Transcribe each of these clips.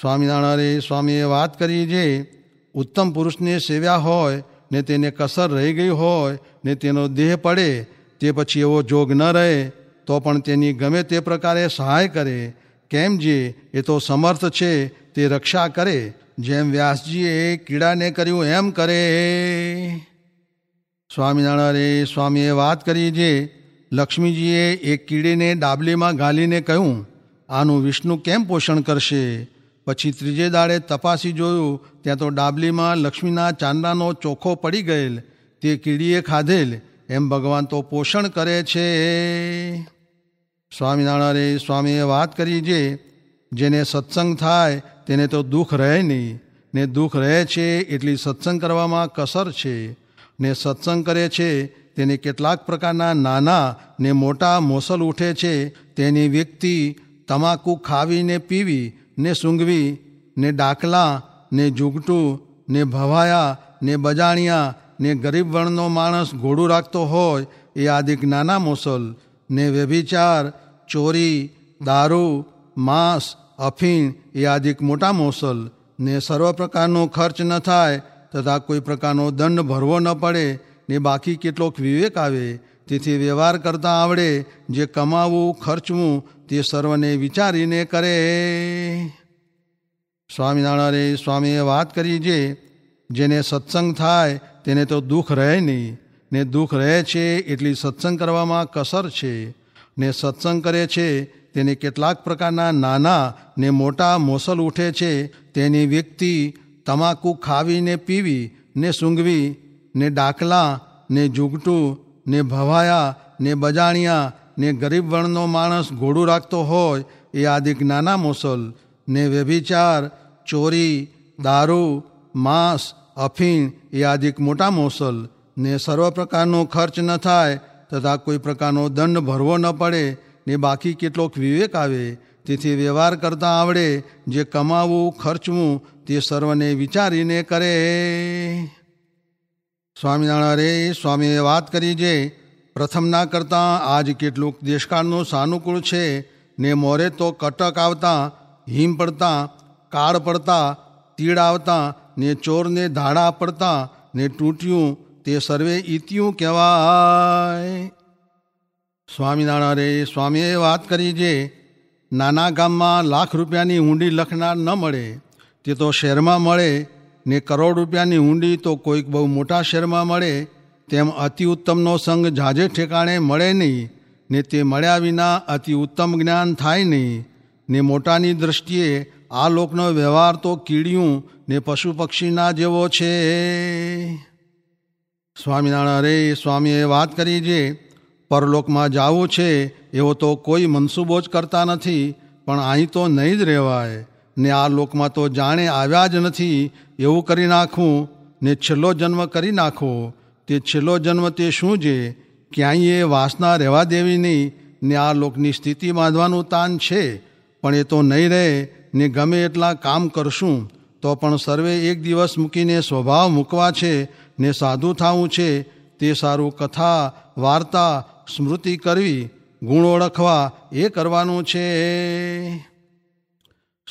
સ્વામિનારાયણ સ્વામીએ વાત કરી જે ઉત્તમ પુરુષને સેવ્યા હોય, ને તેને કસર રહી ગઈ હોય, ને તેનો દેહ પડે, તે પછી એવો જોગ ન રહે, તો પણ તેની ગમે તે પ્રકારે સહાય કરે. કેમ જે એ તો સમર્થ છે, તે રક્ષા કરે. જેમ વ્યાસજીએ કીડાને કર્યું એમ કરે. સ્વામિનારાયણ સ્વામીએ વાત કરી જે લક્ષ્મીજીએ એક કીડીને ડાબલીમાં ગાલીને કહ્યું, આનું વિષ્ણુ કેમ પોષણ કરશે? પછી ત્રીજે દાડે તપાસી જોયું, ત્યાં તો ડાબલીમાં લક્ષ્મીના ચાંદાનો ચોખ્ખો પડી ગયેલ, તે કીડીએ ખાધેલ, એમ ભગવાન તો પોષણ કરે છે. સ્વામિનારાયણ સ્વામીએ વાત કરી જે, જેને સત્સંગ થાય, તેને તો દુઃખ રહે નહીં. ને દુઃખ રહે છે એટલી સત્સંગ કરવામાં કસર છે. ને સત્સંગ કરે છે, તેને કેટલાક પ્રકારના નાના ને મોટા મોસલ ઉઠે છે, તેની વ્યક્તિ તમાકુ ખાવીને પીવી ને સૂંઘવી ને ડાકલા, ને જુગટું, ને ભવાયા, ને બજાણિયા, ને ગરીબ વર્ણનો માણસ ઘોડું રાખતો હોય એ આદિક નાના મોસલ, ને વ્યભિચાર, ચોરી, દારૂ, માંસ, અફીણ એ આદિક મોટા મોસલ, ને સર્વ પ્રકારનો ખર્ચ ન થાય તથા કોઈ પ્રકારનો દંડ ભરવો ન પડે, ને બાકી કેટલોક વિવેક આવે, તેથી વ્યવહાર કરતાં આવડે, જે કમાવું, ખર્ચવું તે સર્વને વિચારીને કરે. સ્વામિનારાયણ સ્વામીએ વાત કરી જે, જેને સત્સંગ થાય તેને તો દુઃખ રહે નહીં. ને દુઃખ રહે છે એટલી સત્સંગ કરવામાં કસર છે. ને સત્સંગ કરે છે તેને કેટલાક પ્રકારના નાના ને મોટા મોસલ ઉઠે છે. તેની વ્યક્તિ તમાકુ ખાવીને પીવી ને સૂંઘવી ને ડાકલા ને ઝૂગટું ને ભવાયા ને બજાણિયા ને ગરીબ વર્ણનો માણસ ઘોડું રાખતો હોય, એ આદિક નાના મોસલ ને વ્યભિચાર, ચોરી, દારૂ, માંસ, અફીણ એ આદિક મોટા મોસલ ને સર્વ પ્રકારનો ખર્ચ ન થાય તથા કોઈ પ્રકારનો દંડ ભરવો ન પડે ને બાકી કેટલોક વિવેક આવે, તેથી વ્યવહાર કરતાં આવડે, જે કમાવું, ખર્ચવું, તે સર્વને વિચારીને કરે. સ્વામિનારાયણ સ્વામીએ વાત કરી જે પ્રથમના કરતાં આજ કેટલુંક દેશકાળનું સાનુકૂળ છે. ને મોરે તો કટક આવતા, હિમ પડતા, કાળ પડતા, તીડ આવતા, ને ચોરને ધાડા પડતા, ને તૂટ્યું, તે સર્વે ઇત્યું કહેવાય. સ્વામિનારાયણ, સ્વામીએ વાત કરી જે, નાના ગામમાં લાખ રૂપિયાની ઊંડી લખનાર ન મળે, તે તો શહેરમાં મળે, ને કરોડ રૂપિયાની ઊંડી તો કોઈક બહુ મોટા શહેરમાં મળે તેમ અતિ ઉત્તમનો સંગ ઝાઝે ઠેકાણે મળે નહીં, ને તે મળ્યા વિના અતિ ઉત્તમ જ્ઞાન થાય નહીં, ને મોટાની દ્રષ્ટિએ આ લોકનો વ્યવહાર તો કીડિયું ને પશુ પક્ષીના જેવો છે. સ્વામિનારાયણ, અરે સ્વામીએ વાત કરી જે, પરલોકમાં જવું છે, એવો તો કોઈ મનસૂબો જ કરતા નથી, પણ અહીં તો નહીં જ રહેવાય, ને આ લોકમાં તો જાણે આવ્યા જ નથી, એવું કરી નાખવું ને છેલ્લો જન્મ કરી નાખો તે છેલ્લો જન્મ તે શું છે? ક્યાંય એ વાસના રહેવા દેવી નહીં, ને આ લોકની સ્થિતિ બાંધવાનું તાન છે. પણ એ તો નહીં રહે, ને ગમે એટલા કામ કરશું, તો પણ સર્વે એક દિવસ મૂકીને સ્વભાવ મૂકવા છે, ને સાધુ થવું છે. તે સારું કથા, વાર્તા, સ્મૃતિ કરવી, ગુણ ઓળખવા, એ કરવાનું છે.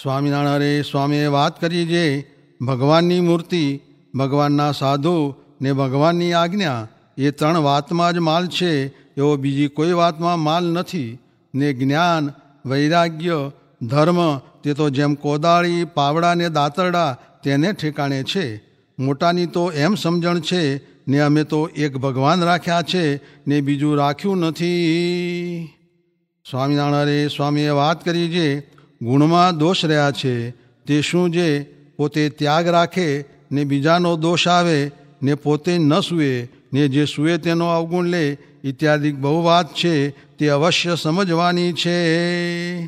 સ્વામિનારાયણ, સ્વામીએ વાત કરી જે ભગવાનની મૂર્તિ, ભગવાનના સાધુ ને ભગવાનની આજ્ઞા એ ત્રણ વાતમાં જ માલ છે, એવો બીજી કોઈ વાતમાં માલ નથી. ને જ્ઞાન, વૈરાગ્ય, ધર્મ, તે તો જેમ કોદાળી, પાવડા ને દાંતરડા તેને ઠેકાણે છે. મોટાની તો એમ સમજણ છે, ને અમે તો એક ભગવાન રાખ્યા છે, ને બીજું રાખ્યું નથી. સ્વામિનારાયણ સ્વામીએ વાત કરી જે ગુણમાં દોષ રહ્યા છે, તે શું જે પોતે ત્યાગ રાખે ને બીજાનો દોષ આવે ને પોતે ન સૂએ, ને જે સૂએ તેનો અવગુણ લે, ઇત્યાદિ બહુ વાત છે, તે અવશ્ય સમજવાની છે.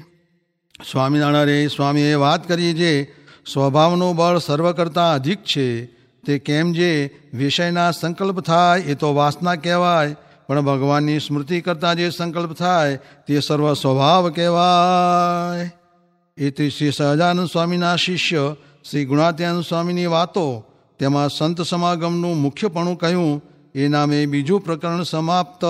સ્વામિનારાયણ, સ્વામીએ વાત કરી જે, સ્વભાવનું બળ સર્વ કરતાં અધિક છે, તે કેમ જે, વિષયના સંકલ્પ થાય, એ તો વાસના કહેવાય, પણ ભગવાનની સ્મૃતિ કરતાં જે સંકલ્પ થાય, તે સર્વ સ્વભાવ કહેવાય. એથી શ્રી સહજાનંદ સ્વામીના શિષ્ય, શ્રી ગુણાત્યાનંદ સ્વામીની વાતો તેમાં સંત સમાગમનું મુખ્યપણું કહ્યું એ નામે બીજું પ્રકરણ સમાપ્ત.